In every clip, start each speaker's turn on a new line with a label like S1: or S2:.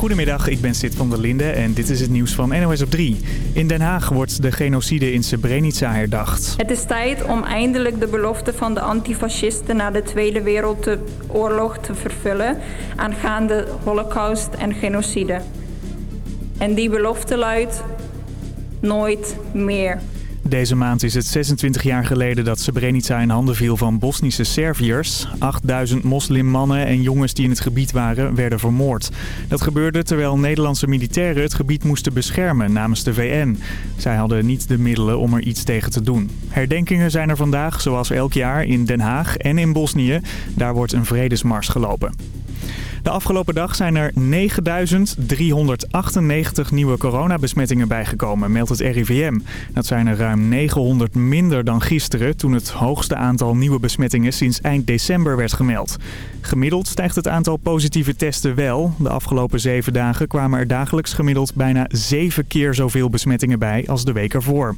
S1: Goedemiddag, ik ben Sid van der Linde en dit is het nieuws van NOS op 3. In Den Haag wordt de genocide in Srebrenica herdacht.
S2: Het is tijd om eindelijk de belofte van de antifascisten na de Tweede Wereldoorlog te vervullen aangaande holocaust en genocide. En die belofte luidt nooit meer.
S1: Deze maand is het 26 jaar geleden dat Srebrenica in handen viel van Bosnische Serviërs. 8000 moslimmannen en jongens die in het gebied waren, werden vermoord. Dat gebeurde terwijl Nederlandse militairen het gebied moesten beschermen namens de VN. Zij hadden niet de middelen om er iets tegen te doen. Herdenkingen zijn er vandaag, zoals elk jaar, in Den Haag en in Bosnië. Daar wordt een vredesmars gelopen. De afgelopen dag zijn er 9.398 nieuwe coronabesmettingen bijgekomen, meldt het RIVM. Dat zijn er ruim 900 minder dan gisteren, toen het hoogste aantal nieuwe besmettingen sinds eind december werd gemeld. Gemiddeld stijgt het aantal positieve testen wel. De afgelopen zeven dagen kwamen er dagelijks gemiddeld bijna zeven keer zoveel besmettingen bij als de week ervoor.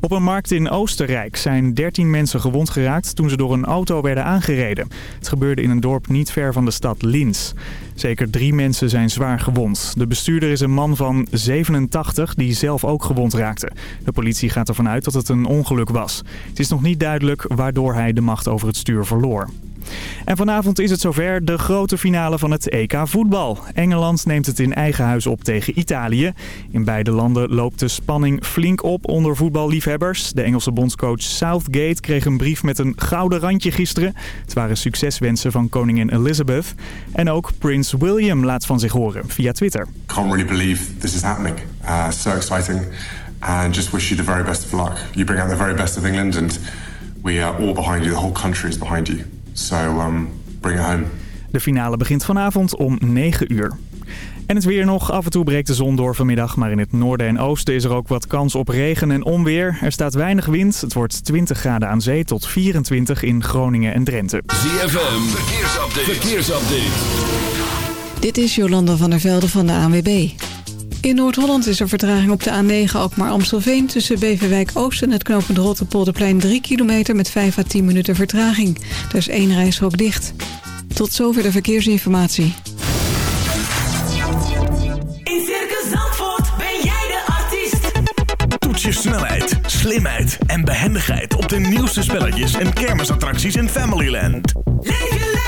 S1: Op een markt in Oostenrijk zijn 13 mensen gewond geraakt toen ze door een auto werden aangereden. Het gebeurde in een dorp niet ver van de stad Linz. Zeker drie mensen zijn zwaar gewond. De bestuurder is een man van 87 die zelf ook gewond raakte. De politie gaat ervan uit dat het een ongeluk was. Het is nog niet duidelijk waardoor hij de macht over het stuur verloor. En vanavond is het zover de grote finale van het EK voetbal. Engeland neemt het in eigen huis op tegen Italië. In beide landen loopt de spanning flink op onder voetballiefhebbers. De Engelse bondscoach Southgate kreeg een brief met een gouden randje gisteren. Het waren succeswensen van koningin Elizabeth. En ook Prins William laat van zich horen via Twitter.
S3: Can't really believe this is happening. Uh, so exciting. And just wish you the very best of luck. You bring out the very best of England and we are all behind you. The whole country is behind you. So um, bring it home.
S1: De finale begint vanavond om 9 uur. En het weer nog. Af en toe breekt de zon door vanmiddag. Maar in het noorden en oosten is er ook wat kans op regen en onweer. Er staat weinig wind. Het wordt 20 graden aan zee tot 24 in Groningen en Drenthe.
S4: ZFM, verkeersupdate. verkeersupdate.
S5: Dit is Jolanda van der Velde van de ANWB. In Noord-Holland is er vertraging op de A9 Alkmaar-Amstelveen... tussen Beverwijk Oost en het knooppunt Rotterpolderplein 3 kilometer... met 5 à 10 minuten vertraging. Er is één reishok dicht. Tot zover de verkeersinformatie.
S6: In Circus Zandvoort ben jij de artiest.
S7: Toets je snelheid, slimheid en behendigheid... op de nieuwste spelletjes en kermisattracties in Familyland.
S6: Leef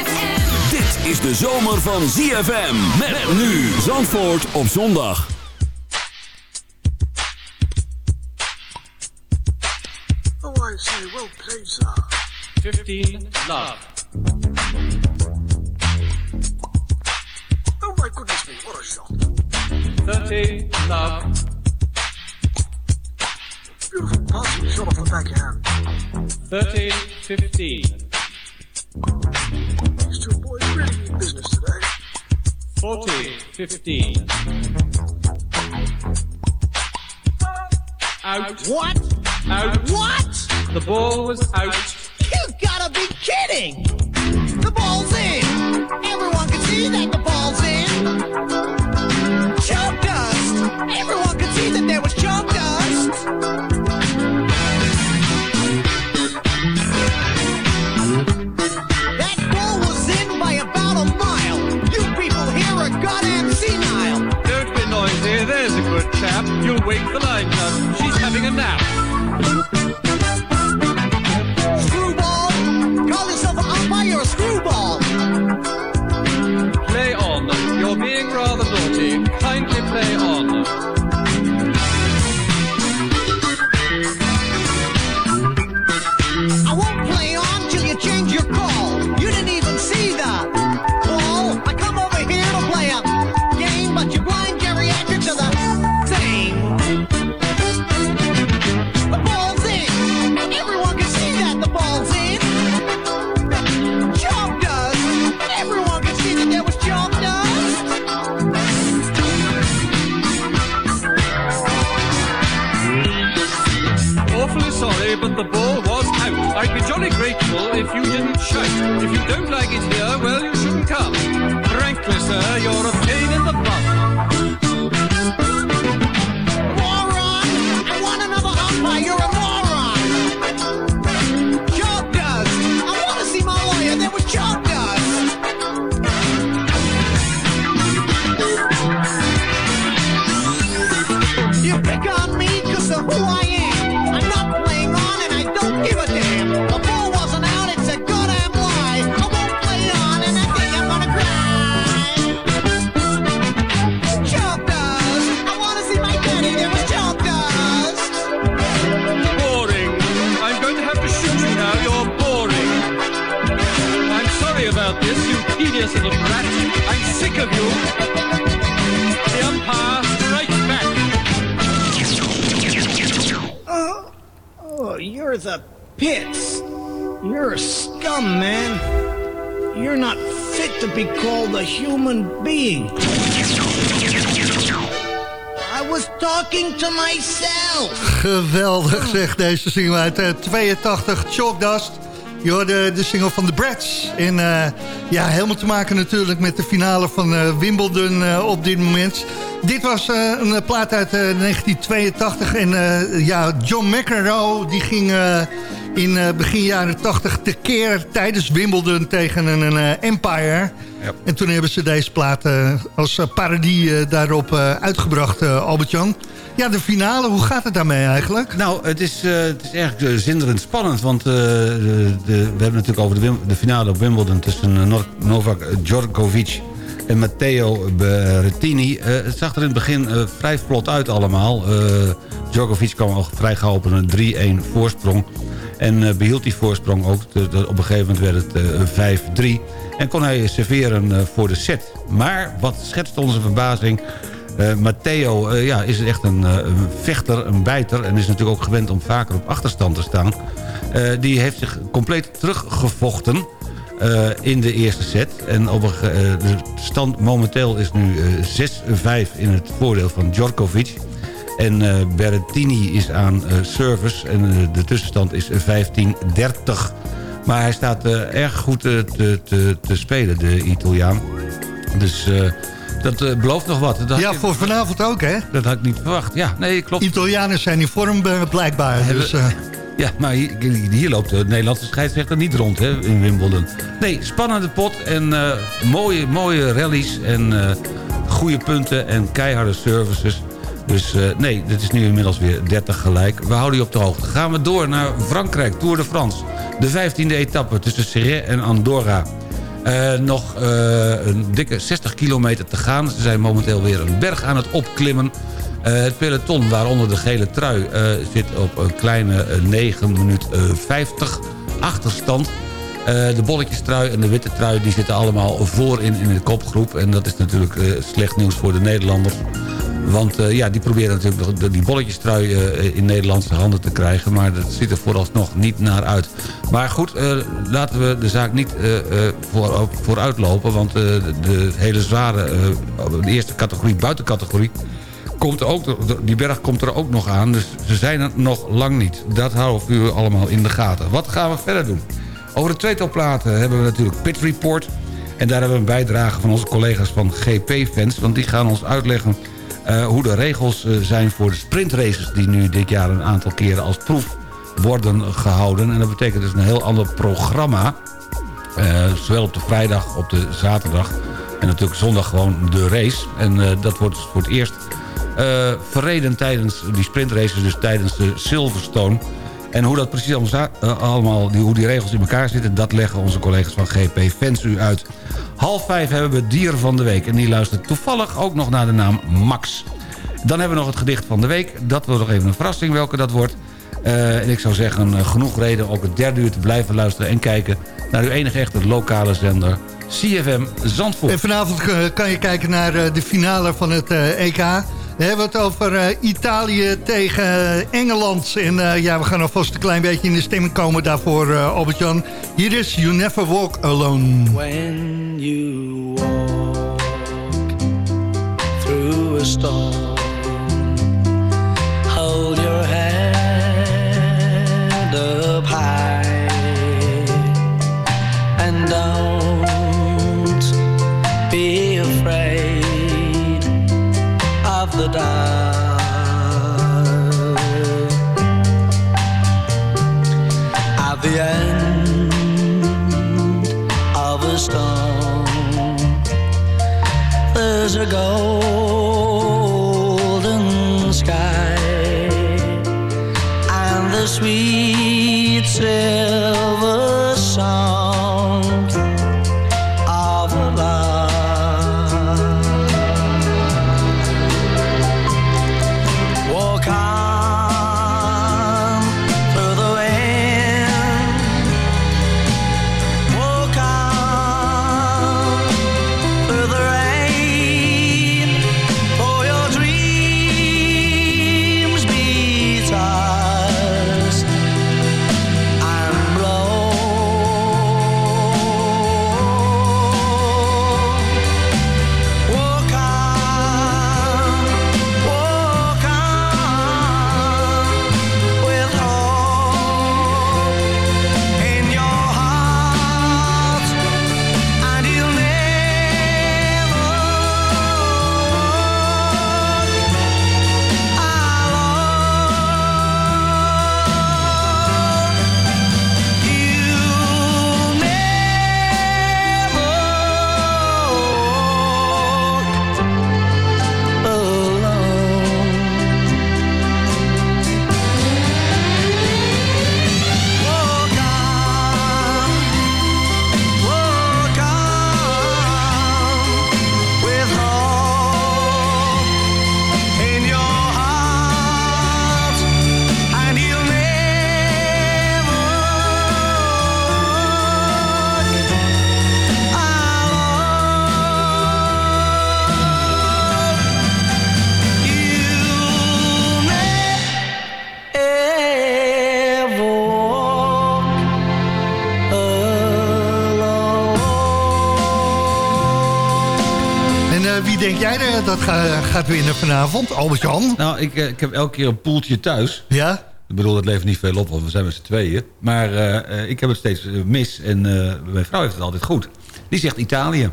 S4: Is de zomer van ZFM. Met nu Zandvoort op zondag.
S8: Oh, I say, well played, sir.
S9: 15 Love.
S8: Oh my goodness me, what a shot.
S9: 13 Love.
S8: Beautiful passing shot off the backhand.
S9: 13 15.
S8: These two boys business today.
S9: 14 15. Out.
S10: What?
S9: Out.
S10: What?
S9: The ball was out.
S10: You gotta be kidding! The ball's in! Everyone can see that the ball's in! Chalk dust! Everyone can see that there was chalk dust!
S9: You'll wake the
S10: lighthouse. ball was out. I'd be jolly
S9: grateful if you didn't shout. If you don't like it here, well, you shouldn't come. Frankly, sir, you're a pain in the butt.
S10: Of
S9: you. The umpire strikes back.
S10: Oh, oh, you're the pits. You're a scum, man. You're not fit to be called a human being. I was talking to myself.
S11: Geweldig zeg, deze single uit eh, 82, Chalk Dust. Je hoorde de single van The Brats. En eh, ja, helemaal te maken natuurlijk met de finale van eh, Wimbledon eh, op dit moment. Dit was een plaat uit eh, 1982. En ja, John McEnroe die ging in begin jaren 80 tekeer tijdens Wimbledon tegen een, een Empire. En toen hebben ze deze plaat als parodie daarop uitgebracht, Albert-Jan. Ja, de finale, hoe gaat het daarmee eigenlijk?
S12: Nou, het is, eh, het is eigenlijk eh, zinderend spannend. Want eh, de, we hebben het natuurlijk over de, de finale op Wimbledon... tussen Novak Djokovic en Matteo Berrettini. Het zag er in het begin vrij vlot uit allemaal. Djokovic kwam al vrij gauw op een 3-1 voorsprong. En eh, behield die voorsprong ook. Op een gegeven moment werd het eh, 5-3. En kon hij serveren voor de set. Maar wat schetst onze verbazing... Eh, Matteo eh, ja, is echt een, eh, een vechter, een bijter... en is natuurlijk ook gewend om vaker op achterstand te staan. Die heeft zich compleet teruggevochten in de eerste set. En eh, de stand momenteel is nu eh, 6-5 in het voordeel van Djokovic. En Berrettini is aan service en de tussenstand is 15-30. Maar hij staat erg goed te, te, te spelen, de Italiaan. Dus dat eh, belooft nog wat. Dat
S11: Ja,
S12: ik-
S11: voor vanavond ook, hè?
S12: Dat had ik niet verwacht. Ja, nee, klopt.
S11: Italianen zijn in vorm eh, blijkbaar. Dus, eh,
S12: Ja, maar hier, hier loopt de Nederlandse scheidsrechter niet rond hè, in Wimbledon. Nee, spannende pot en mooie, mooie rallies en goede punten en keiharde services. Dus nee, dit is nu inmiddels weer 30 gelijk. We houden je op de hoogte. Gaan we door naar Frankrijk, Tour de France. De 15e etappe tussen Serret en Andorra. Eh, nog eh, een dikke 60 kilometer te gaan. Ze zijn momenteel weer een berg aan het opklimmen. Eh, het peloton, waaronder de gele trui, zit op een kleine eh, 9 minuut eh, 50 achterstand. De bolletjestrui en de witte trui die zitten allemaal voorin in de kopgroep. En dat is natuurlijk slecht nieuws voor de Nederlanders. Want eh, ja, die proberen natuurlijk nog die bolletjestrui eh, in Nederlandse handen te krijgen. Maar dat ziet er vooralsnog niet naar uit. Maar goed, eh, laten we de zaak niet voor, vooruitlopen. Want eh, de, hele zware, de eerste categorie, buitencategorie... Komt ook, die berg komt er ook nog aan. Dus ze zijn er nog lang niet. Dat houden we allemaal in de gaten. Wat gaan we verder doen? Over de tweetal platen hebben we natuurlijk Pit Report. En daar hebben we een bijdrage van onze collega's van GP-fans. Want die gaan ons uitleggen hoe de regels eh, zijn voor de sprintraces... die nu dit jaar een aantal keren als proef worden gehouden. En dat betekent dus een heel ander programma. Eh, zowel op de vrijdag, op de zaterdag... en natuurlijk zondag gewoon de race. En eh, dat wordt dus voor het eerst eh, verreden tijdens die sprintraces... dus tijdens de Silverstone... En hoe dat precies allemaal, eh, hoe die regels in elkaar zitten... dat leggen onze collega's van GP Fans u uit. Half vijf hebben we Dier van de Week. En die luistert toevallig ook nog naar de naam Max. Dan hebben we nog het gedicht van de week. Dat wordt nog even een verrassing welke dat wordt. Eh, en ik zou zeggen, eh, genoeg reden ook het derde uur te blijven luisteren... en kijken naar uw enige echte lokale zender... CFM Zandvoort.
S11: En vanavond kan je kijken naar de finale van het EK. We hebben het over eh, Italië tegen eh, Engeland. En eh, ja, we gaan alvast een klein beetje in de stemming komen daarvoor, Albert-Jan. Hier is You Never Walk Alone.
S13: When you walk through a storm,
S11: ago. Ga- gaat winnen vanavond? Albert-Jan?
S12: Nou, ik, eh, ik heb elke keer een poeltje thuis.
S11: Ja?
S12: Ik bedoel, het levert niet veel op, want we zijn met z'n tweeën. Maar eh, eh, ik heb het steeds mis en mijn vrouw heeft het altijd goed. Die zegt Italië.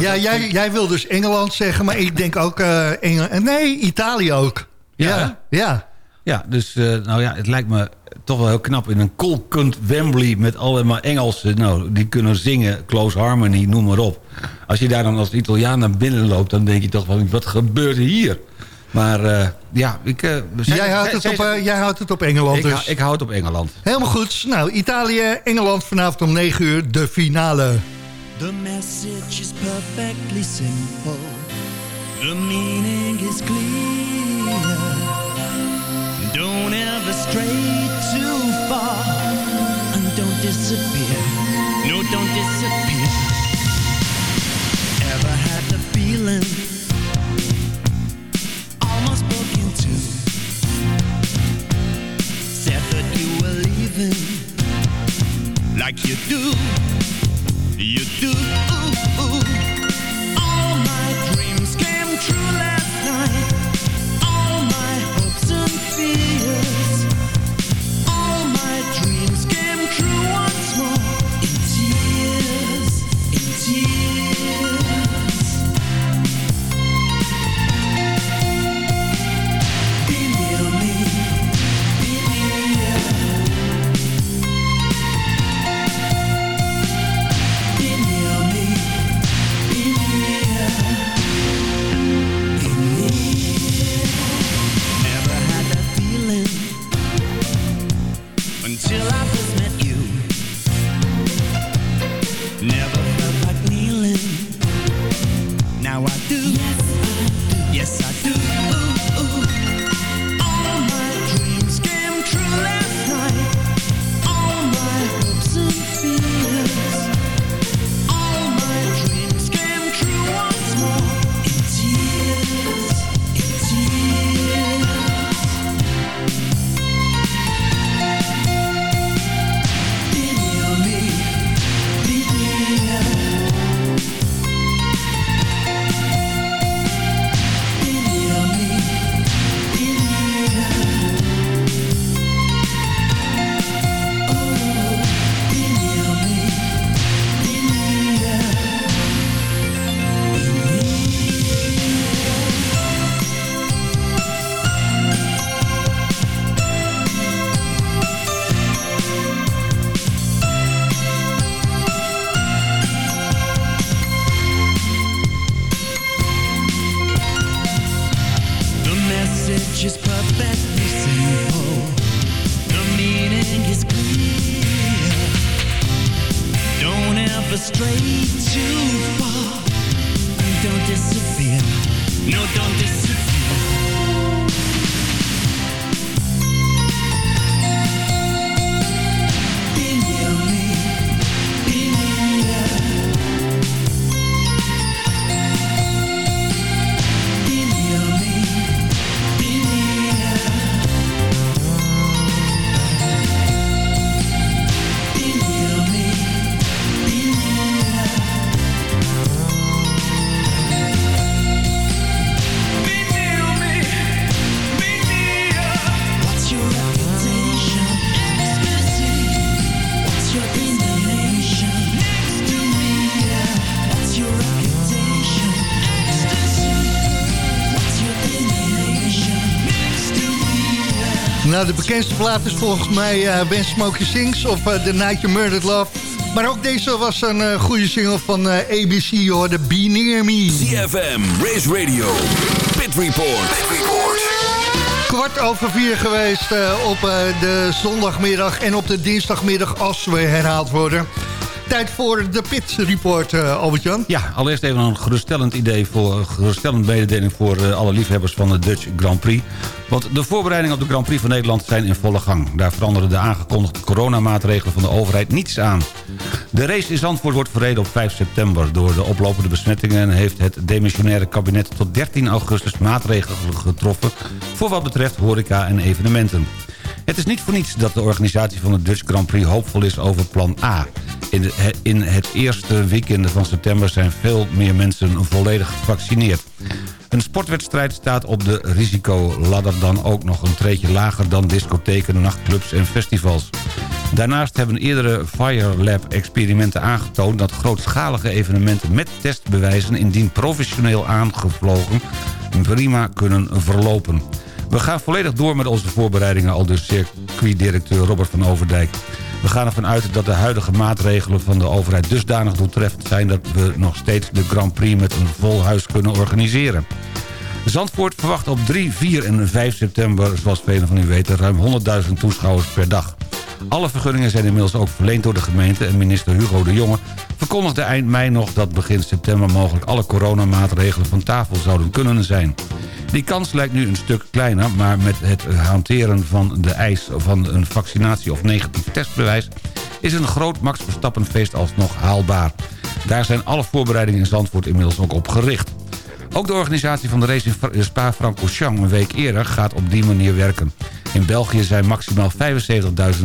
S11: Ja, jij, jij wil dus Engeland zeggen, maar ik denk ook eh Engel Nee, Italië ook. Ja, ja.
S12: Ja, dus eh, nou ja, het lijkt me toch wel heel knap in een kolkend Wembley met allemaal Engelsen. Nou, die kunnen zingen, close harmony, noem maar op. Als je daar dan als Italiaan naar binnen loopt, dan denk je toch van, wat gebeurt hier? Maar eh, ja, ik... eh, zij-
S11: Jij houdt, het op, jij houdt het op Engeland
S12: ik,
S11: dus.
S12: hou- ik houd op Engeland.
S11: Helemaal goed. Nou, Italië, Engeland vanavond om 9 uur, de finale.
S14: The message is perfectly simple. The meaning is clear. Don't stray too far. And don't disappear. No, don't disappear. Ever had the feeling almost broke into? Said that you were leaving like you do. You do. All my dreams came true Now I do. Yes, I do. All
S11: Nou, de bekendste plaat is volgens mij eh When Smokey Sings of eh, The Night You Murdered Love. Maar ook deze was een eh, goede single van ABC, hoor, de Be Near Me.
S4: CFM, Race Radio, Pit Report.
S11: Kwart over vier geweest op de zondagmiddag en op de dinsdagmiddag als we herhaald worden. Tijd voor de Pit Report, eh Albert-Jan.
S12: Ja, allereerst even een geruststellend idee voor een geruststellend mededeling voor eh, alle liefhebbers van de Dutch Grand Prix. Want de voorbereidingen op de Grand Prix van Nederland zijn in volle gang. Daar veranderen de aangekondigde coronamaatregelen van de overheid niets aan. De race in Zandvoort wordt verreden op 5 september. Door de oplopende besmettingen heeft het demissionaire kabinet tot 13 augustus maatregelen getroffen voor wat betreft horeca en evenementen. Het is niet voor niets dat de organisatie van de Dutch Grand Prix hoopvol is over plan A. In, in het eerste weekend van september zijn veel meer mensen volledig gevaccineerd. Een sportwedstrijd staat op de risicoladder dan ook nog een treetje lager dan discotheken, nachtclubs en festivals. Daarnaast hebben eerdere Fire Lab experimenten aangetoond dat grootschalige evenementen met testbewijzen indien professioneel aangevlogen prima kunnen verlopen. We gaan volledig door met onze voorbereidingen, al dus circuitdirecteur Robert van Overdijk. We gaan ervan uit dat de huidige maatregelen van de overheid dusdanig doeltreffend zijn... dat we nog steeds de Grand Prix met een vol huis kunnen organiseren. Zandvoort verwacht op 3, 4 en 5 september, zoals velen van u weten... ruim 100.000 toeschouwers per dag. Alle vergunningen zijn inmiddels ook verleend door de gemeente... en minister Hugo de Jonge verkondigde eind mei nog... dat begin september mogelijk alle coronamaatregelen van tafel zouden kunnen zijn. Die kans lijkt nu een stuk kleiner... maar met het hanteren van de eis van een vaccinatie of negatief testbewijs... is een groot Max Verstappenfeest alsnog haalbaar. Daar zijn alle voorbereidingen in Zandvoort inmiddels ook op gericht. Ook de organisatie van de race in Fra- Spa-Francorchamps een week eerder gaat op die manier werken. In België zijn maximaal 75.000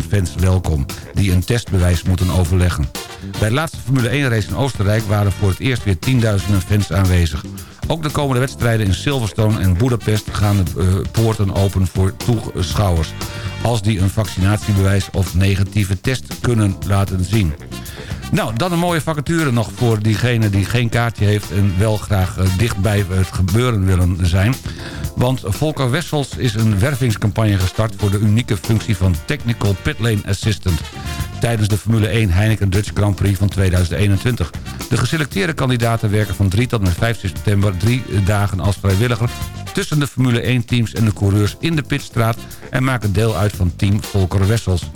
S12: fans welkom... die een testbewijs moeten overleggen. Bij de laatste Formule 1 race in Oostenrijk waren voor het eerst weer tienduizenden fans aanwezig. Ook de komende wedstrijden in Silverstone en Budapest gaan de eh, poorten open voor toeschouwers. Als die een vaccinatiebewijs of negatieve test kunnen laten zien. Nou, dan een mooie vacature nog voor diegene die geen kaartje heeft... en wel graag eh, dichtbij het gebeuren willen zijn. Want Volker Wessels is een wervingscampagne gestart... voor de unieke functie van Technical Pitlane Assistant... tijdens de Formule 1 Heineken Dutch Grand Prix van 2021. De geselecteerde kandidaten werken van 3 tot en met 5 september... drie dagen als vrijwilliger tussen de Formule 1-teams en de coureurs in de pitstraat... en maken deel uit van team Volker Wessels.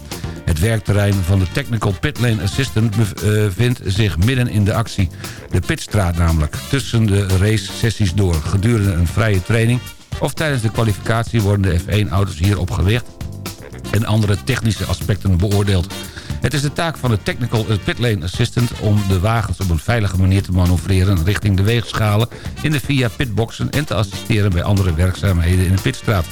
S12: Het werkterrein van de Technical Pitlane Assistant bevindt zich midden in de actie. De pitstraat namelijk, tussen de race-sessies door. Gedurende een vrije training of tijdens de kwalificatie worden de F1-auto's hierop gericht... en andere technische aspecten beoordeeld. Het is de taak van de Technical Pitlane Assistant om de wagens op een veilige manier te manoeuvreren richting de weegschalen in de VIA pitboxen en te assisteren bij andere werkzaamheden in de pitstraat.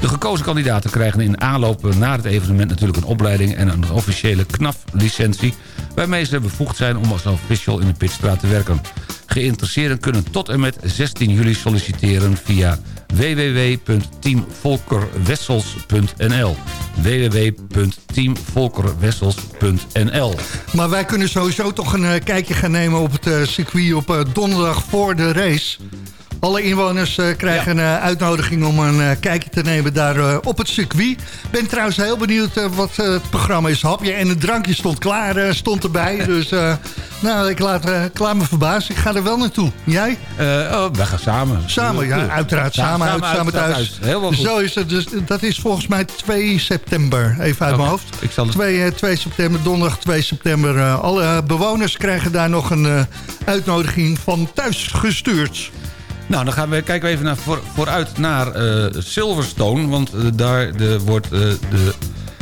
S12: De gekozen kandidaten krijgen in aanloop naar het evenement natuurlijk een opleiding en een officiële KNAF-licentie... waarmee ze bevoegd zijn om als official in de pitstraat te werken. Geïnteresseerden kunnen tot en met 16 juli solliciteren via www.teamvolkerwessels.nl www.teamvolkerwessels.nl
S11: Maar wij kunnen sowieso toch een eh, kijkje gaan nemen op het eh, circuit op eh, donderdag voor de race. Alle inwoners eh, krijgen een eh, uitnodiging om een eh, kijkje te nemen daar op het circuit. ben trouwens heel benieuwd wat het programma is. Hapje en een drankje stond klaar, stond erbij. Dus nou, ik laat, ik laat me verbazen. Ik ga er wel naartoe. Jij?
S12: Eh, oh, wij gaan samen.
S11: Samen, ja, uiteraard. Samen, uit, samen thuis.
S12: Heel goed.
S11: Zo is het. Dus dat is volgens mij 2 september, even uit mijn hoofd.
S12: ik zal het-
S11: 2, eh, 2 september, donderdag 2 september. alle bewoners krijgen daar nog een uitnodiging van thuis gestuurd.
S12: Nou, dan gaan we, kijken we even naar, voor, vooruit naar eh, Silverstone. Want eh, daar de, wordt eh, de,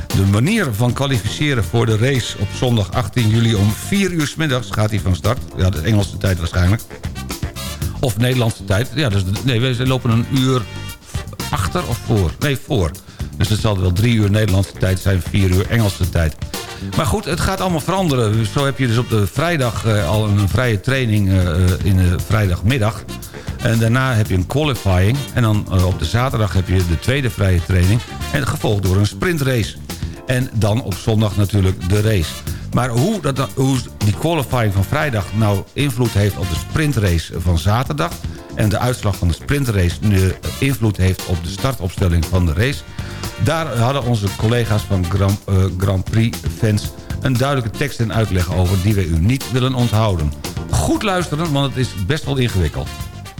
S12: de manier van kwalificeren voor de race op zondag 18 juli... om 4 uur 's middags gaat hij van start. Ja, de Engelse tijd waarschijnlijk. Of Nederlandse tijd. Ja, dus, nee, we lopen een uur achter of voor? Nee, voor. Dus het zal wel drie uur Nederlandse tijd zijn, vier uur Engelse tijd. Maar goed, het gaat allemaal veranderen. Zo heb je dus op de vrijdag al een vrije training in de vrijdagmiddag. En daarna heb je een qualifying. En dan eh, op de zaterdag heb je de tweede vrije training. En gevolgd door een sprintrace. En dan op zondag natuurlijk de race. Maar hoe, dat, hoe die qualifying van vrijdag nou invloed heeft op de sprintrace van zaterdag... en de uitslag van de sprintrace nu invloed heeft op de startopstelling van de race... daar hadden onze collega's van Grand, eh, Grand Prix fans een duidelijke tekst en uitleg over... die wij u niet willen onthouden. Goed luisteren, want het is best wel ingewikkeld.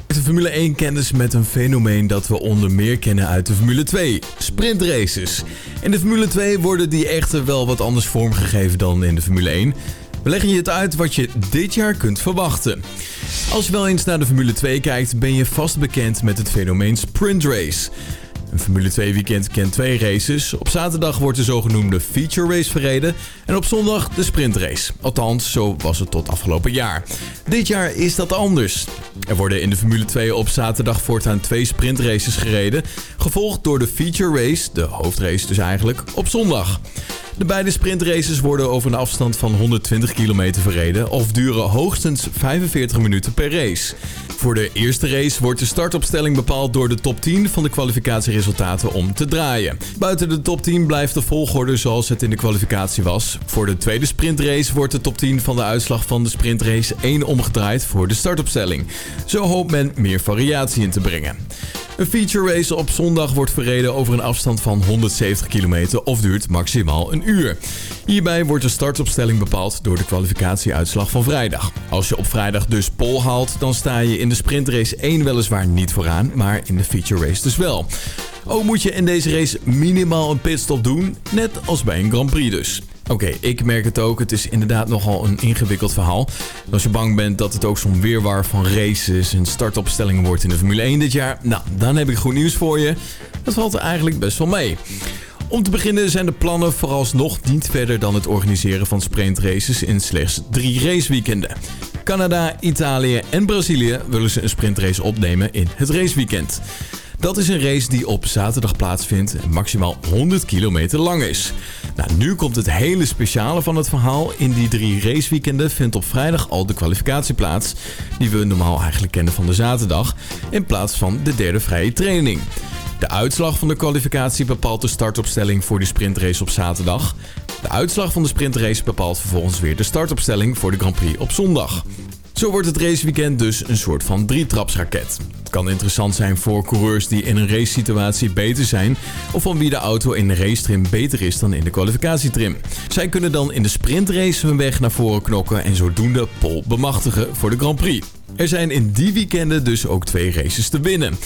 S15: De Formule 1 kennis met een fenomeen dat we onder meer kennen uit de Formule 2. Sprintraces. In de Formule 2 worden die echter wel wat anders vormgegeven dan in de Formule 1. We leggen je het uit wat je dit jaar kunt verwachten. Als je wel eens naar de Formule 2 kijkt, ben je vast bekend met het fenomeen sprintrace. Een Formule 2 weekend kent twee races. Op zaterdag wordt de zogenoemde feature race verreden en op zondag de sprintrace. Althans, zo was het tot afgelopen jaar. Dit jaar is dat anders. Er worden in de Formule 2 op zaterdag voortaan twee sprintraces gereden, gevolgd door de feature race, de hoofdrace dus eigenlijk, op zondag. De beide sprintraces worden over een afstand van 120 kilometer verreden of duren hoogstens 45 minuten per race. Voor de eerste race wordt de startopstelling bepaald door de top 10 van de kwalificatieresultaten om te draaien. Buiten de top 10 blijft de volgorde zoals het in de kwalificatie was. Voor de tweede sprintrace wordt de top 10 van de uitslag van de sprintrace 1 omgedraaid voor de startopstelling. Zo hoopt men meer variatie in te brengen. Een feature race op zondag wordt verreden over een afstand van 170 kilometer of duurt maximaal een uur. Hierbij wordt de startopstelling bepaald door de kwalificatieuitslag van vrijdag. Als je op vrijdag dus pole haalt, dan sta je in de sprintrace 1 weliswaar niet vooraan, maar in de feature race dus wel. Ook moet je in deze race minimaal een pitstop doen, net als bij een Grand Prix dus. Oké, ik merk het ook. Het is inderdaad nogal een ingewikkeld verhaal. Als je bang bent dat het ook zo'n weerwar van races en startopstellingen wordt in de Formule 1 dit jaar, nou, dan heb ik goed nieuws voor je. Dat valt er eigenlijk best wel mee. Om te beginnen zijn de plannen vooralsnog niet verder dan het organiseren van sprintraces in slechts drie raceweekenden. Canada, Italië en Brazilië willen ze een sprintrace opnemen in het raceweekend. Dat is een race die op zaterdag plaatsvindt en maximaal 100 kilometer lang is. Nou, nu komt het hele speciale van het verhaal. In die drie raceweekenden vindt op vrijdag al de kwalificatie plaats... die we normaal eigenlijk kennen van de zaterdag... in plaats van de derde vrije training. De uitslag van de kwalificatie bepaalt de startopstelling voor de sprintrace op zaterdag. De uitslag van de sprintrace bepaalt vervolgens weer de startopstelling voor de Grand Prix op zondag. Zo wordt het raceweekend dus een soort van drietrapsraket. Het kan interessant zijn voor coureurs die in een racesituatie beter zijn... of van wie de auto in de racetrim beter is dan in de kwalificatietrim. Zij kunnen dan in de sprintrace hun weg naar voren knokken... en zodoende pole bemachtigen voor de Grand Prix. Er zijn in die weekenden dus ook twee races te winnen.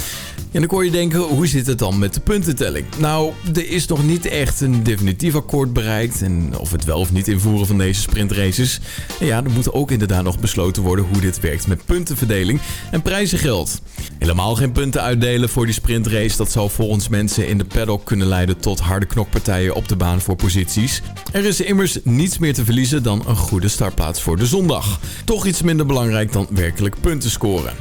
S15: En dan kon je denken, hoe zit het dan met de puntentelling? Nou, er is nog niet echt een definitief akkoord bereikt. En of het wel of niet invoeren van deze sprintraces. En ja, er moet ook inderdaad nog besloten worden hoe dit werkt met puntenverdeling en prijzengeld. Helemaal geen punten uitdelen voor die sprintrace. Dat zou volgens mensen in de paddock kunnen leiden tot harde knokpartijen op de baan voor posities. Er is immers niets meer te verliezen dan een goede startplaats voor de zondag. Toch iets minder belangrijk dan werkelijk punten scoren.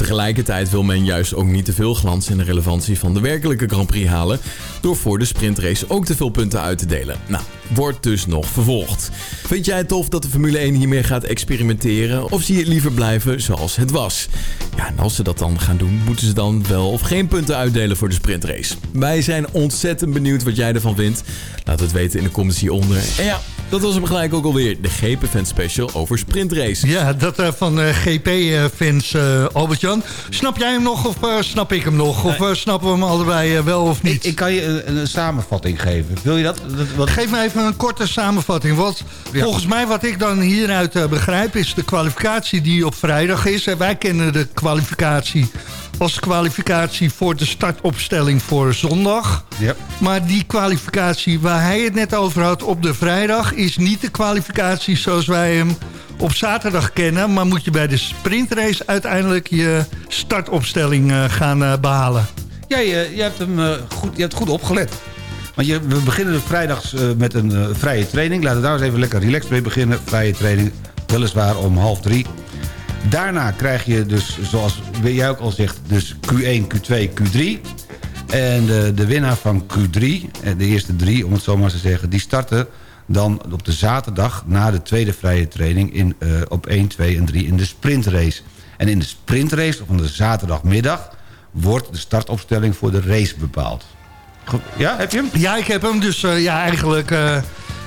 S15: Tegelijkertijd wil men juist ook niet te veel glans in de relevantie van de werkelijke Grand Prix halen... door voor de sprintrace ook te veel punten uit te delen. Nou, wordt dus nog vervolgd. Vind jij het tof dat de Formule 1 hiermee gaat experimenteren... of zie je het liever blijven zoals het was? Ja, en als ze dat dan gaan doen, moeten ze dan wel of geen punten uitdelen voor de sprintrace? Wij zijn ontzettend benieuwd wat jij ervan vindt. Laat het weten in de comments hieronder. En ja, Dat was hem gelijk ook alweer de GP-fan special over sprintraces.
S11: Ja, dat eh, van eh, GP-fans, eh, Albert-Jan. Snap jij hem nog of snap ik hem nog? Of snappen we hem allebei wel of niet?
S12: Ik, ik kan je een, een samenvatting geven. Wil je dat? dat wat...
S11: Geef me even een korte samenvatting. Want
S12: Ja.
S11: volgens mij wat ik dan hieruit begrijp... is de kwalificatie die op vrijdag is. En wij kennen de kwalificatie als kwalificatie voor de startopstelling voor zondag.
S12: Ja.
S11: Maar die kwalificatie waar hij het net over had op de vrijdag... is niet de kwalificatie zoals wij hem op zaterdag kennen... maar moet je bij de sprintrace uiteindelijk je startopstelling eh, gaan eh, behalen.
S12: Ja, je, je, hebt hem, eh, goed, je hebt goed opgelet. Want je, we beginnen de vrijdags met een vrije training. Laten we daar eens even lekker relaxed mee beginnen. Vrije training, weliswaar om half drie. Daarna krijg je dus, zoals jij ook al zegt, dus Q1, Q2, Q3. En de, de winnaar van Q3, eh, de eerste drie om het zo maar te zeggen... die starten dan op de zaterdag na de tweede vrije training... In, eh, op 1, 2 en 3 in de sprintrace. En in de sprintrace van de zaterdagmiddag... wordt de startopstelling voor de race bepaald. Ja, heb je hem?
S11: Ja, ik heb hem. Dus eh, ja, eigenlijk...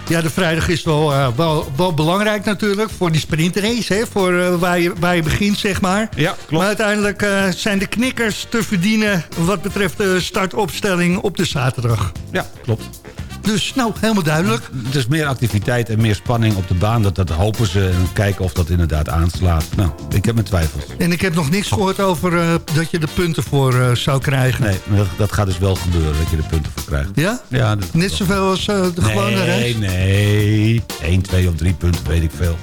S11: ja, de vrijdag is wel, eh, wel, wel belangrijk natuurlijk voor die sprintrace. Hè, voor eh, waar, je, waar je begint, zeg maar.
S12: Ja, klopt.
S11: Maar uiteindelijk eh, zijn de knikkers te verdienen... wat betreft de startopstelling op de zaterdag.
S12: Ja, klopt.
S11: Dus nou, helemaal duidelijk.
S12: Het is meer activiteit en meer spanning op de baan. Dat, dat hopen ze en kijken of dat inderdaad aanslaat. Nou, ik heb mijn twijfels.
S11: En ik heb nog niks gehoord over eh, dat je er punten voor eh, zou krijgen.
S12: Nee, dat, dat gaat dus wel gebeuren, dat je er punten voor krijgt.
S11: Ja?
S12: Ja, dat-
S11: Net zoveel als eh, de gewone
S12: nee,
S11: race?
S12: nee. 1, 2 of 3 punten, weet ik veel.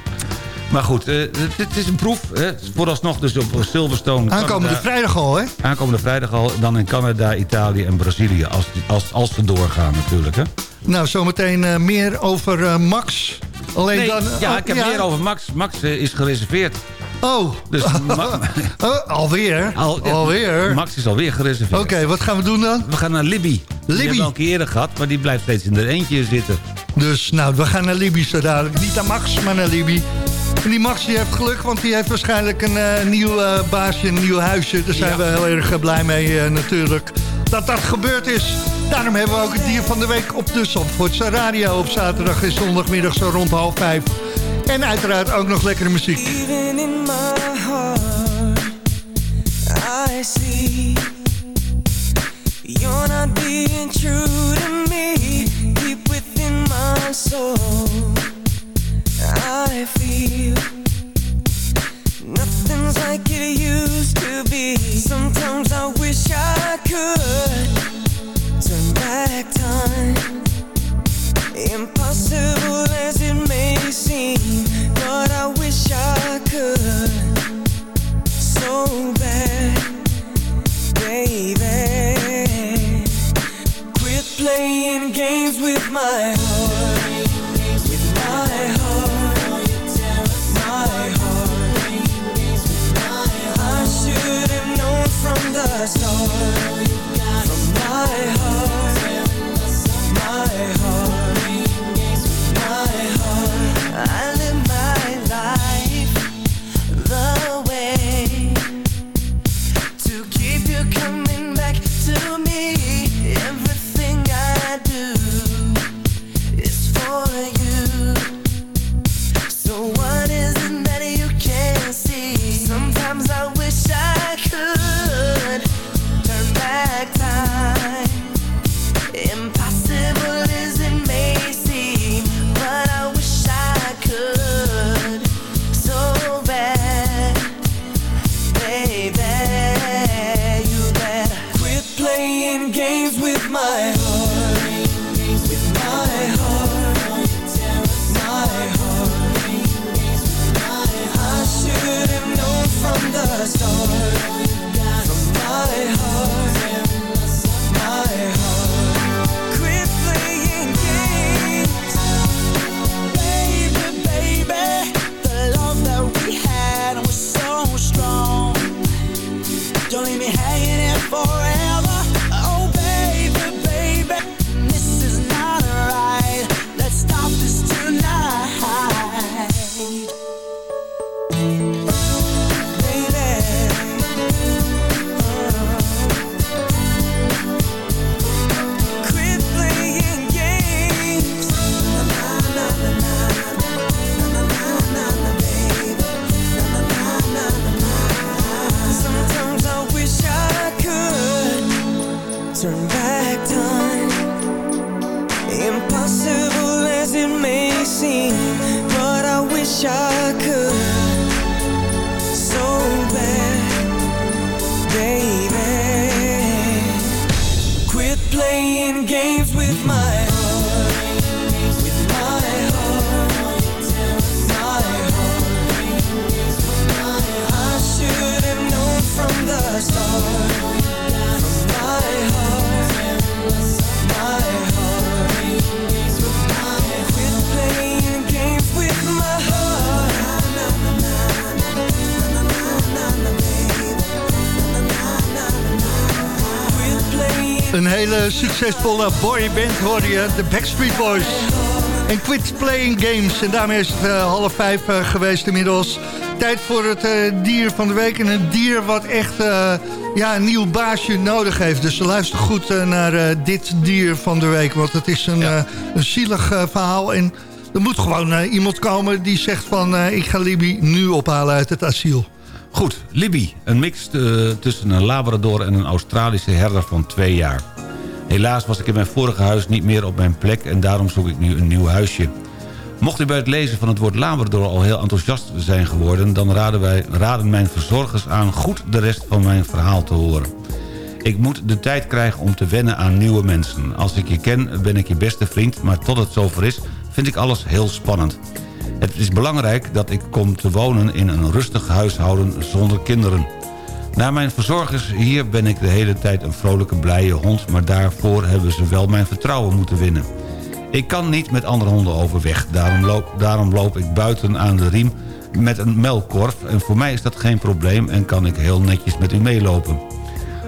S12: Maar goed, eh, het, het is een proef. Hè. Vooralsnog dus op Silverstone.
S11: Aankomende
S12: Canada.
S11: vrijdag al, hè?
S12: Aankomende vrijdag al. Dan in Canada, Italië en Brazilië. Als, als, als ze doorgaan natuurlijk. Hè.
S11: Nou, zometeen eh, meer over eh, Max. Alleen
S12: Nee,
S11: dan...
S12: ja,
S11: oh,
S12: ik heb meer over Max. Max eh, is gereserveerd.
S11: Oh,
S12: Dus
S11: Oh, alweer?
S12: Al- ja,
S11: alweer?
S12: Max is alweer gereserveerd.
S11: Oké, wat gaan we doen dan?
S12: We gaan naar Libby. Die
S11: Libby.
S12: hebben we al een keer eerder gehad, maar die blijft steeds in er eentje zitten.
S11: Dus nou, we gaan naar Libië zo dadelijk. Niet naar Max, maar naar Libië. En die Max die heeft geluk, want die heeft waarschijnlijk een eh, nieuw eh, baasje, een nieuw huisje. Daar zijn
S12: Ja.
S11: we heel erg eh, blij mee natuurlijk. Dat dat gebeurd is. Daarom hebben we ook het dier van de week op de Zandvoortse Radio op zaterdag en zondagmiddag zo rond half vijf. En uiteraard ook nog lekkere muziek.
S13: Even in my heart, I see you're not being true to me. Deep within my soul, I feel nothing's like it used to be. Sometimes I wish I could turn back time. Impossible as it may seem, but I wish I could so bad, baby. Quit playing games with my
S11: succesvolle boyband hoorde je, de Backstreet Boys. En quit playing games. En daarmee is het eh, half vijf eh, geweest inmiddels. Tijd voor het eh, dier van de week. En een dier wat echt ja, een nieuw baasje nodig heeft. Dus luister goed naar dit dier van de week. Want het is een, een zielig verhaal. En er moet gewoon iemand komen die zegt van... ik ga Libby nu ophalen uit het asiel.
S12: Goed, Libby. Een mix tussen een Labrador en een Australische herder van twee jaar. Helaas was ik in mijn vorige huis niet meer op mijn plek... en daarom zoek ik nu een nieuw huisje. Mocht u bij het lezen van het woord Labrador al heel enthousiast zijn geworden... dan raden, wij, raden mijn verzorgers aan goed de rest van mijn verhaal te horen. Ik moet de tijd krijgen om te wennen aan nieuwe mensen. Als ik je ken, ben ik je beste vriend... maar tot het zover is, vind ik alles heel spannend. Het is belangrijk dat ik kom te wonen in een rustig huishouden zonder kinderen. Na mijn verzorgers hier ben ik de hele tijd een vrolijke, blije hond... maar daarvoor hebben ze wel mijn vertrouwen moeten winnen. Ik kan niet met andere honden overweg. Daarom loop, daarom loop ik buiten aan de riem met een melkkorf... en voor mij is dat geen probleem en kan ik heel netjes met u meelopen.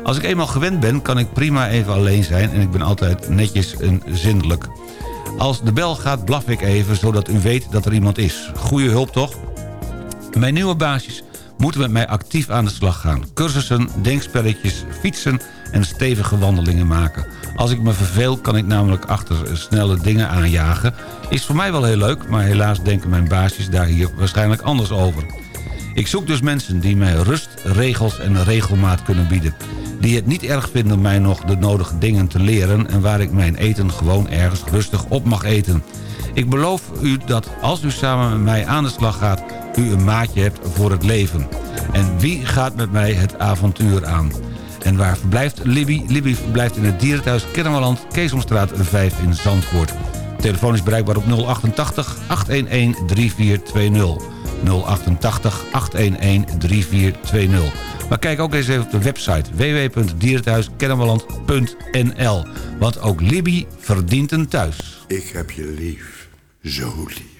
S12: Als ik eenmaal gewend ben, kan ik prima even alleen zijn... en ik ben altijd netjes en zindelijk. Als de bel gaat, blaf ik even, zodat u weet dat er iemand is. Goeie hulp, toch? Mijn nieuwe baasjes moeten met mij actief aan de slag gaan. Cursussen, denkspelletjes, fietsen en stevige wandelingen maken. Als ik me verveel, kan ik namelijk achter snelle dingen aanjagen. Is voor mij wel heel leuk, maar helaas denken mijn baasjes daar hier waarschijnlijk anders over. Ik zoek dus mensen die mij rust, regels en regelmaat kunnen bieden. Die het niet erg vinden mij nog de nodige dingen te leren... en waar ik mijn eten gewoon ergens rustig op mag eten. Ik beloof u dat als u samen met mij aan de slag gaat... u een maatje hebt voor het leven. En wie gaat met mij het avontuur aan? En waar verblijft Libby? Libby verblijft in het dierenthuis Kennemerland... Keesomstraat 5 in Zandvoort. Telefoon is bereikbaar op 088 811 3420. 088 811 3420. Maar kijk ook eens even op de website www.dierenthuiskennemerland.nl. Want ook Libby verdient een thuis.
S16: Ik heb je lief, zo lief.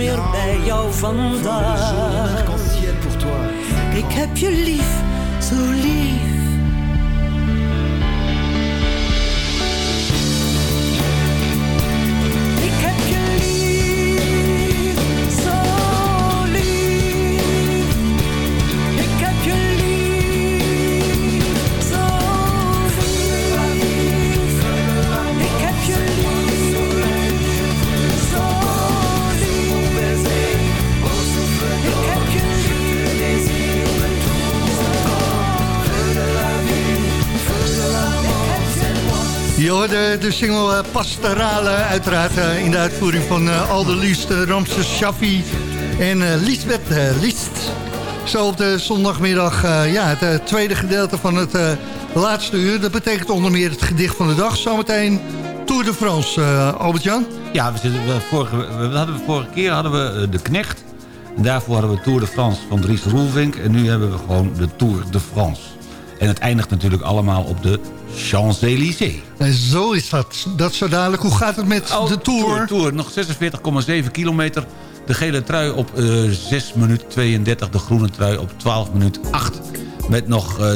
S17: Meer bij jou vandaan. Ik heb je lief, zo lief.
S11: Hoorde de single eh, Pastorale uiteraard eh, in de uitvoering van eh, Alderliest, uh, Ramses Shaffi en Lisbeth List. Zo op de zondagmiddag, ja, het tweede gedeelte van het laatste uur. Dat betekent onder meer het gedicht van de dag. Zometeen Tour de France, Albert-Jan.
S12: Ja, we zitten, we, vorige, we hadden, vorige keer hadden we de Knecht. En daarvoor hadden we Tour de France van Dries Roelvink. En nu hebben we gewoon de Tour de France. En het eindigt natuurlijk allemaal op de Champs-Élysées.
S11: En zo is dat. Dat zo dadelijk. Hoe gaat het met de Tour?
S12: Tour, Tour. Nog 46,7 kilometer. De gele trui op eh 6 minuut 32. De groene trui op 12 minuut 8. Met nog eh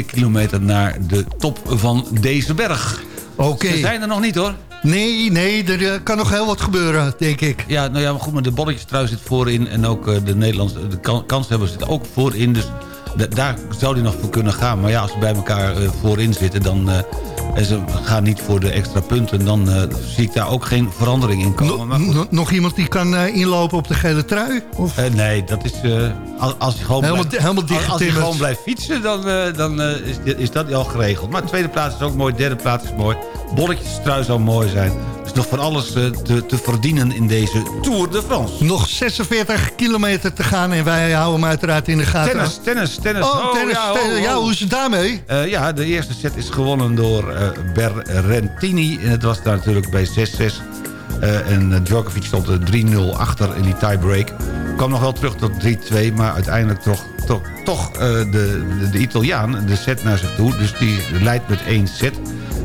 S12: 2,4 kilometer naar de top van deze berg.
S11: Oké.
S12: Ze zijn er nog niet hoor.
S11: Nee, nee, er eh, kan nog heel wat gebeuren, denk ik.
S12: Ja, nou ja, maar goed, maar de bolletjestrui zit voorin... en ook eh, de Nederlandse de kan- kanshebbers zitten ook voorin. Dus daar zou die nog voor kunnen gaan. Maar ja, als ze bij elkaar eh, voorin zitten... dan eh, en ze gaan niet voor de extra punten... dan eh, zie ik daar ook geen verandering in komen. Maar goed,
S11: N- nog iemand die kan eh, inlopen op de gele trui? Of?
S12: eh, nee, dat is... als, als hij gewoon
S11: Helemaal-
S12: blijft,
S11: helemaal
S12: als, als
S11: dichtgetimmerd.
S12: gewoon blijft fietsen... dan, dan is, is dat al geregeld. Maar de tweede plaats is ook mooi, derde plaats is mooi. Bolletjestrui zou mooi zijn. Dus nog van alles te, te verdienen in deze Tour de France.
S11: Nog 46 kilometer te gaan en wij houden hem uiteraard in de gaten.
S12: Tennis, tennis, tennis.
S11: Oh, tennis,
S12: ja,
S11: tennis.
S12: oh,
S11: Ja,
S12: oh.
S11: hoe is het daarmee?
S12: Ja, de eerste set is gewonnen door Berrentini. En het was daar natuurlijk bij 6-6. Eh, en eh, Djokovic stond er 3-0 achter in die tiebreak. Kwam nog wel terug tot 3-2. Maar uiteindelijk toch, toch, eh, de, de, Italiaan de set naar zich toe. Dus die leidt met één set.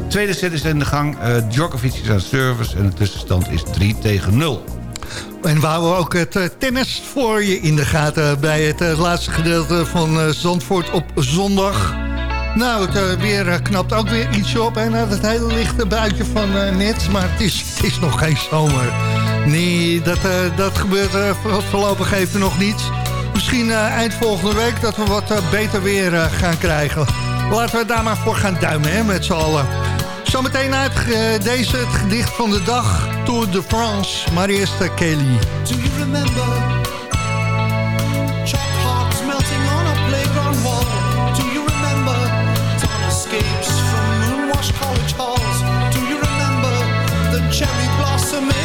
S12: Tweede set is in de gang. Eh, Djokovic is aan service. En de tussenstand is 3 tegen 0.
S11: En we houden ook het eh, tennis voor je in de gaten... bij het eh, laatste gedeelte van eh, Zandvoort op zondag. Nou, het eh, weer eh, knapt ook weer ietsje op. En het hele lichte buitje van eh, net. Maar het is, het is nog geen zomer. Nee, dat, dat gebeurt voor- voorlopig even nog niet. Misschien eind volgende week dat we wat beter weer gaan krijgen. Laten we daar maar voor gaan duimen, hè, met z'n allen. Zometeen uit deze het gedicht van de dag. Tour de France. Eh, Kelly.
S18: Do you remember college halls? Do you remember the cherry blossom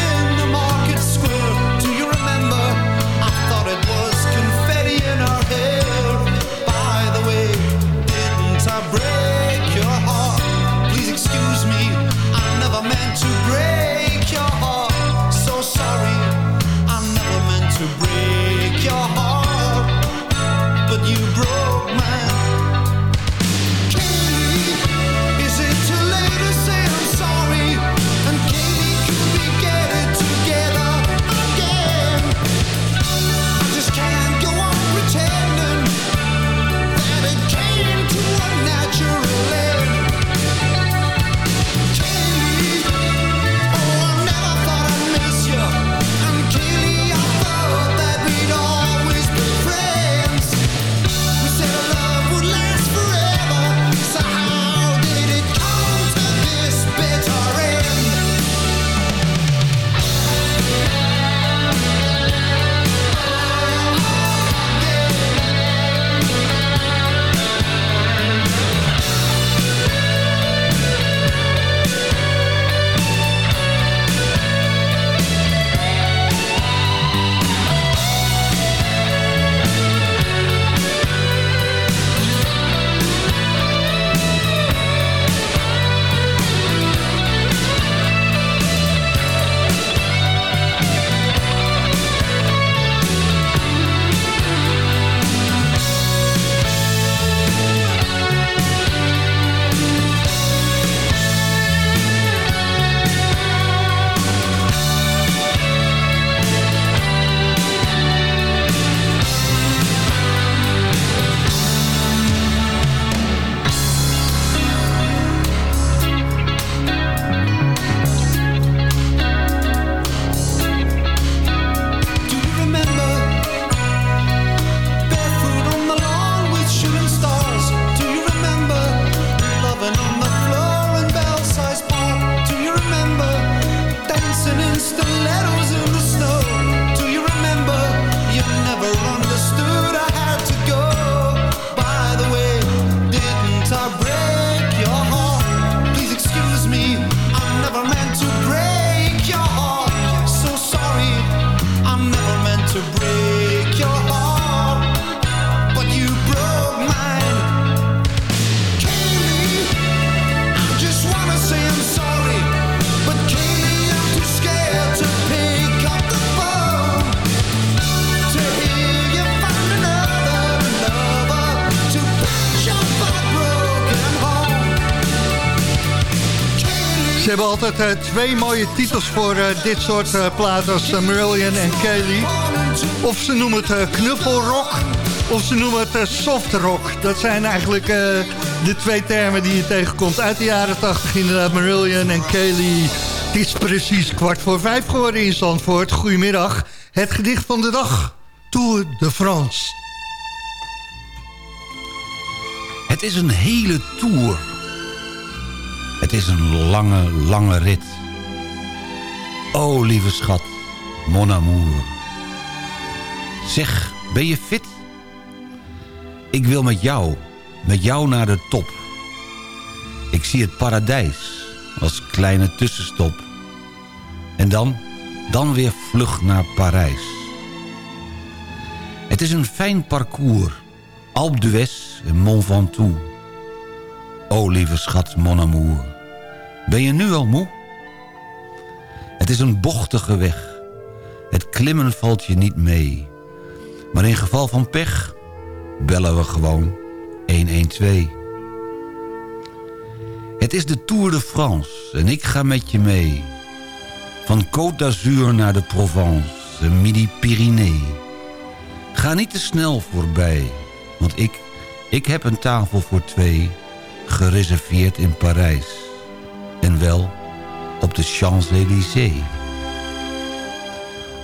S11: hebben altijd eh, twee mooie titels voor eh, dit soort eh, platen als Marillion en Kelly. Of ze noemen het knuffelrock, of ze noemen het softrock. Dat zijn eigenlijk de twee termen die je tegenkomt uit de jaren 80. Inderdaad, Marillion en Kelly. Het is precies kwart voor vijf geworden in Zandvoort. Goedemiddag. Het gedicht van de dag. Tour de France.
S19: Het is een hele tour. Het is een lange, lange rit. O, lieve schat, mon amour. Zeg, ben je fit? Ik wil met jou, met jou naar de top. Ik zie het paradijs als kleine tussenstop. En dan, dan weer vlug naar Parijs. Het is een fijn parcours. Alpe d'Huez en Mont Ventoux. O, lieve schat, mon amour. Ben je nu al moe? Het is een bochtige weg. Het klimmen valt je niet mee. Maar in geval van pech bellen we gewoon 112. Het is de Tour de France en ik ga met je mee. Van Côte d'Azur naar de Provence en Midi-Pyrénées. Ga niet te snel voorbij, want ik, ik heb een tafel voor twee gereserveerd in Parijs. En wel op de Champs-Élysées.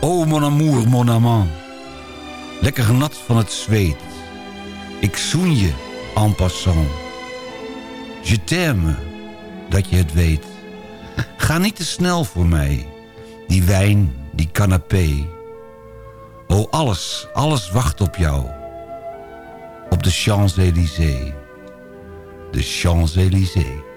S19: Oh mon amour, mon amant. Lekker nat van het zweet. Ik zoen je en passant. Je t'aime, dat je het weet. Ga niet te snel voor mij. Die wijn, die canapé. Oh, alles, alles wacht op jou. Op de Champs-Élysées. De Champs-Élysées.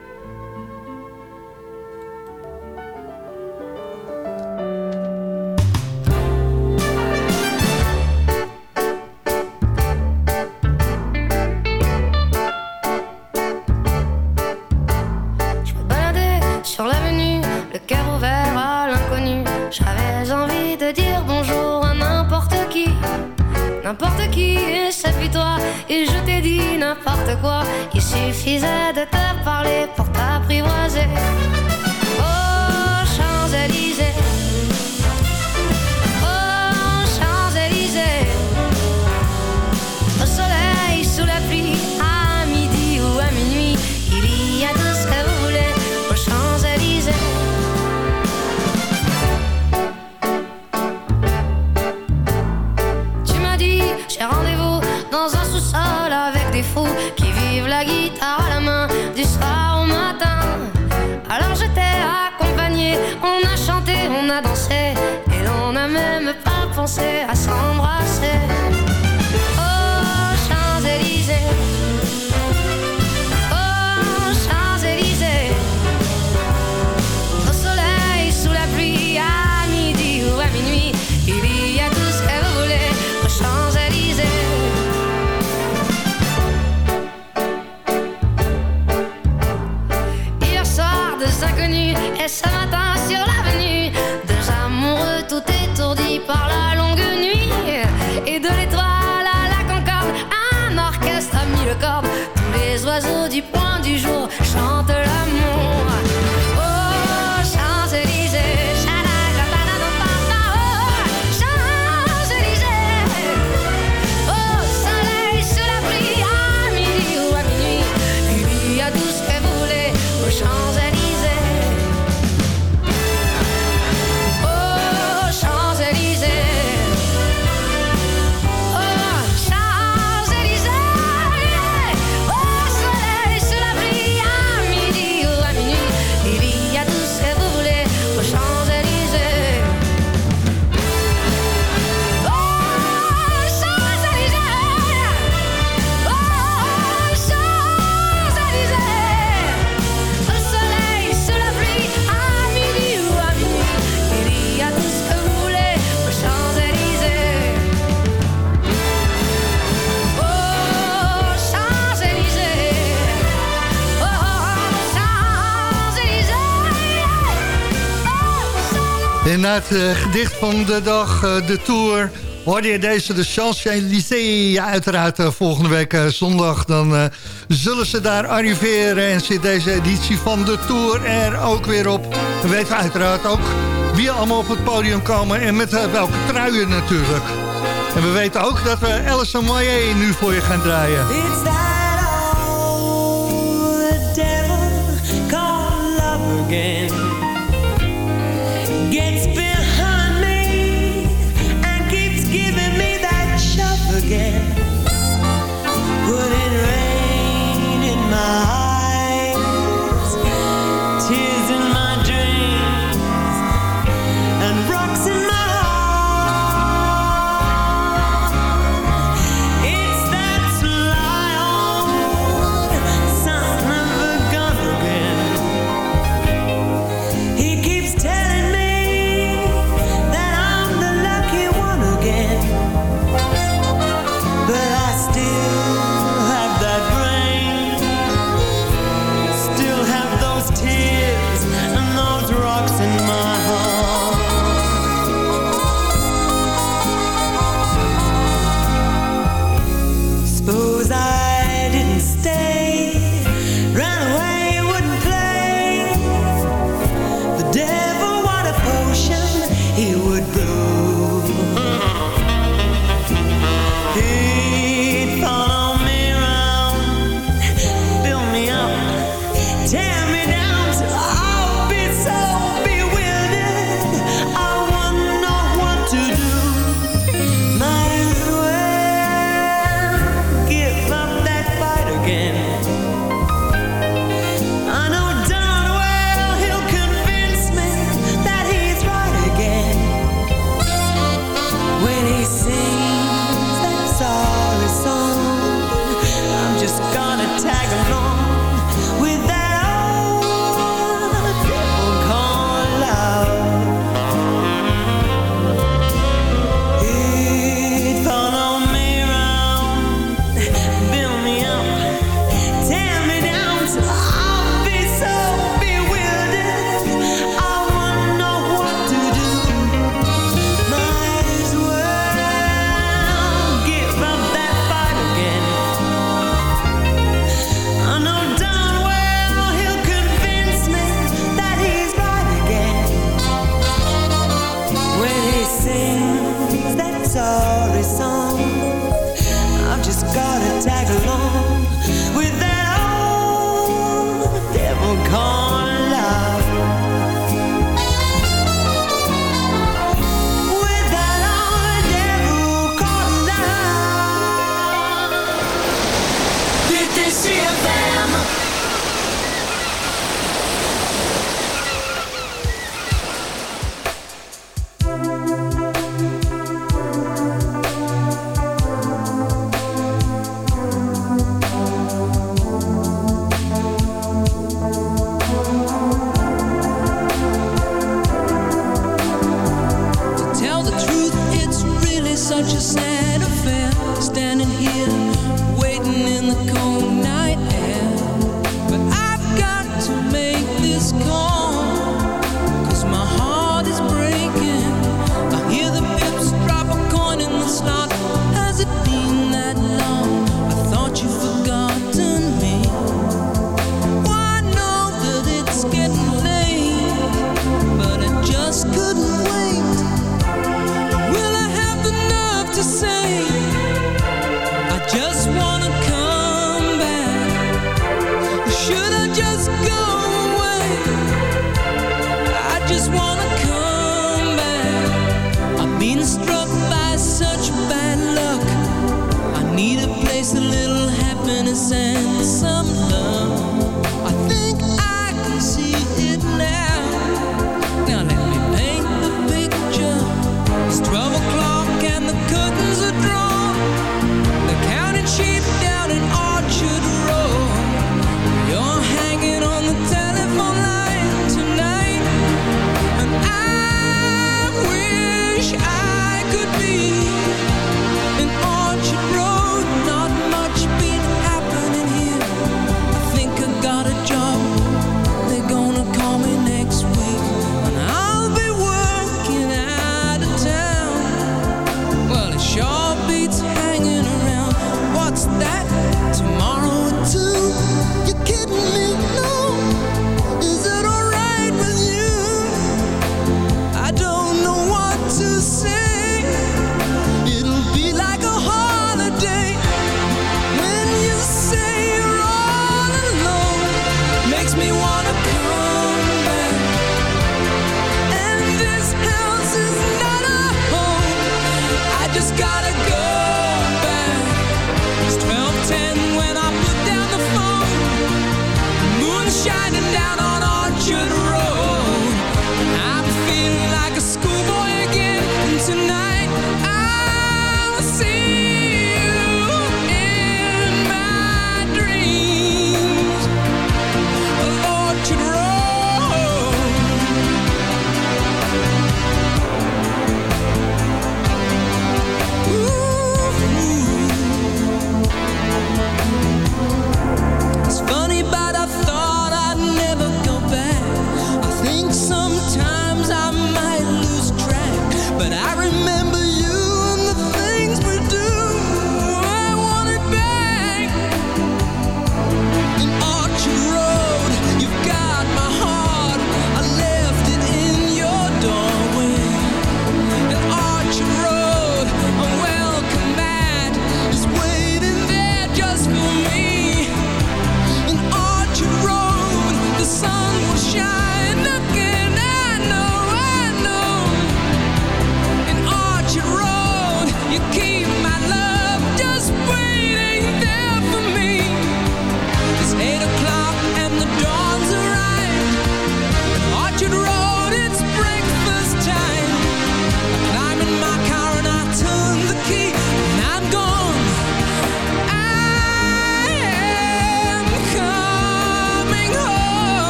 S11: het eh, gedicht van de dag, eh, de tour. Hoorde je deze, de Champs-Élysées? Ja, uiteraard eh, volgende week zondag. Dan zullen ze daar arriveren. En zit deze editie van de tour er ook weer op. Dan weten uiteraard ook wie allemaal op het podium komen. En met welke truien natuurlijk. En we weten ook dat we Alice Moyer nu voor je gaan draaien.
S13: It's again.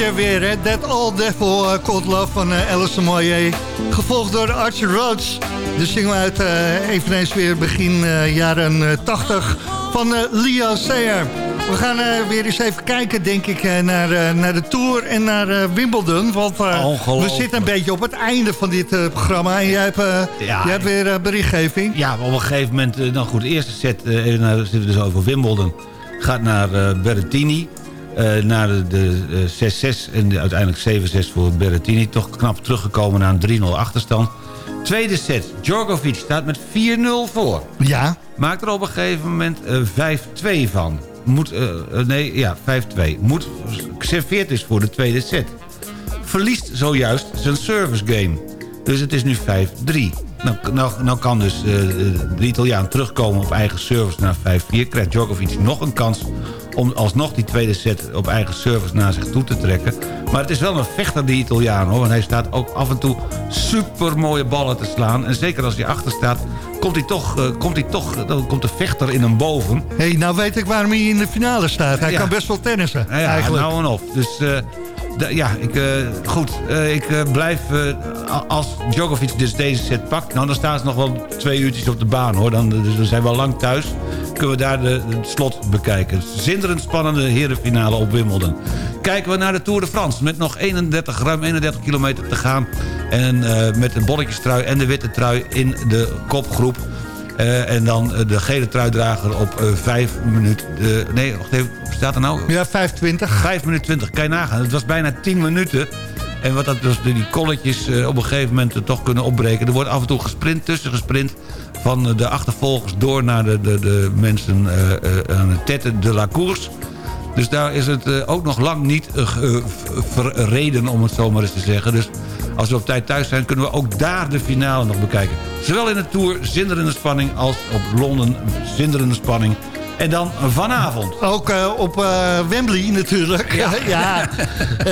S11: Weer, hè? That All Devil uh, Called Love van uh, Alison Moyer. Gevolgd door Archie Rhodes. De single uit uh, eveneens weer begin uh, jaren 80 van Leo Sayer. We gaan weer eens even kijken, denk ik, naar, naar de Tour en naar Wimbledon. Want we zitten een beetje op het einde van dit programma. En jij hebt, ja, jij hebt weer berichtgeving.
S12: Ja, op een gegeven moment... nou goed, de eerste set, even nou, zitten we dus over Wimbledon... gaat naar Berrettini... Uh, naar de, de 6-6 en de, uiteindelijk 7-6 voor Berrettini. Toch knap teruggekomen naar een 3-0 achterstand. Tweede set. Djokovic staat met 4-0 voor.
S11: Ja.
S12: Maakt er op een gegeven moment uh, 5-2 van. Moet, nee, ja, 5-2. Moet serveerd is voor de tweede set. Verliest zojuist zijn service game. Dus het is nu 5-3. Nou, nou, nou kan dus uh, de Italiaan terugkomen op eigen service naar 5-4. Krijgt Djokovic nog een kans om alsnog die tweede set op eigen service naar zich toe te trekken. Maar het is wel een vechter, die Italiaan, hoor. Want hij staat ook af en toe super mooie ballen te slaan. En zeker als hij achter staat, komt hij toch, uh, komt hij toch dan komt de vechter in hem boven.
S11: Hé, hey, nou weet ik waarom hij in de finale staat. Hij ja. kan best wel tennissen,
S12: ja, ja,
S11: eigenlijk.
S12: nou en op. Dus... Uh, ja, ik, uh, goed. Uh, ik uh, blijf... als Djokovic dus deze set pakt... Nou, dan staan ze nog wel twee uurtjes op de baan, hoor. Dan, dus dan zijn we lang thuis. Kunnen we daar de, het slot bekijken. Zinderend spannende herenfinale op Wimbledon. Kijken we naar de Tour de France. Met nog 31, ruim 31 kilometer te gaan. En met de bolletjestrui en de witte trui in de kopgroep. Uh, en dan uh, de gele truidrager op uh, 5 minuten... nee, wacht even, staat er nou?
S11: Ja, 25.
S12: 5 minuten 20, kan je nagaan. Het was bijna 10 minuten. En wat dat dus die kolletjes op een gegeven moment toch kunnen opbreken. Er wordt af en toe gesprint, tussen gesprint... van de achtervolgers door naar de, de, de mensen aan de tête de la course... Dus daar is het ook nog lang niet verreden, om het zo maar eens te zeggen. Dus als we op tijd thuis zijn, kunnen we ook daar de finale nog bekijken. Zowel in de Tour zinderende spanning als op Londen zinderende spanning. En dan vanavond.
S11: Ook uh, op uh, Wembley natuurlijk. Ja, ja. Uh,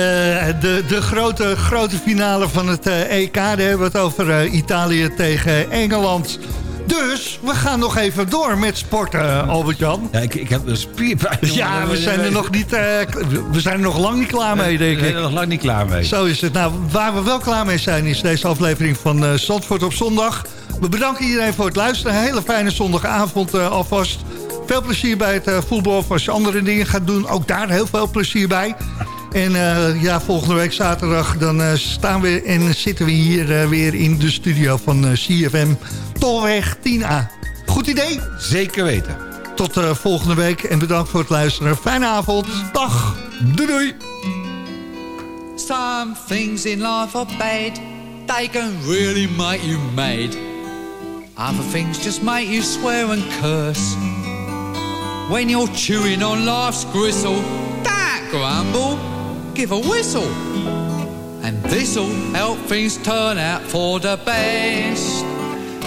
S11: de, de grote, grote finale van het EK. Daar hebben we het over Italië tegen Engeland. Dus we gaan nog even door met sporten, Albert-Jan.
S12: Ja, ik, ik heb een spierpijn.
S11: Ja, we zijn er nog niet, uh, we zijn er nog lang niet klaar mee, denk ik.
S12: We zijn er nog lang niet klaar mee.
S11: Zo is het. Nou, waar we wel klaar mee zijn is deze aflevering van uh, Zandvoort op zondag. We bedanken iedereen voor het luisteren. Een hele fijne zondagavond uh, alvast. Veel plezier bij het uh, voetbal of als je andere dingen gaat doen. Ook daar heel veel plezier bij. En uh, ja, volgende week zaterdag dan uh, staan we en zitten we hier uh, weer in de studio van CFM Tolweg 10A. Goed idee?
S12: Zeker weten.
S11: Tot volgende week en bedankt voor het luisteren. Fijne avond. Dag. Doei doei.
S20: Some things in life are bad. They can really make you mad. Other things just make you swear and curse. When you're chewing on life's gristle, that grumble. give a whistle. And this'll help things turn out for the best.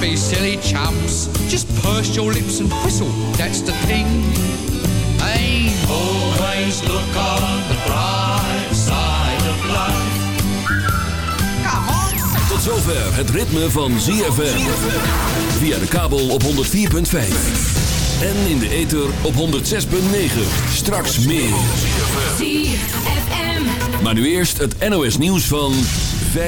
S20: don't be silly chumps. Just purse your lips and whistle, that's the thing. Hey, always look on the bright side of life. Come on!
S4: Tot zover het ritme van ZFM. Via de kabel op 104.5. En in de ether op 106.9. Straks meer. Maar nu eerst het NOS nieuws van...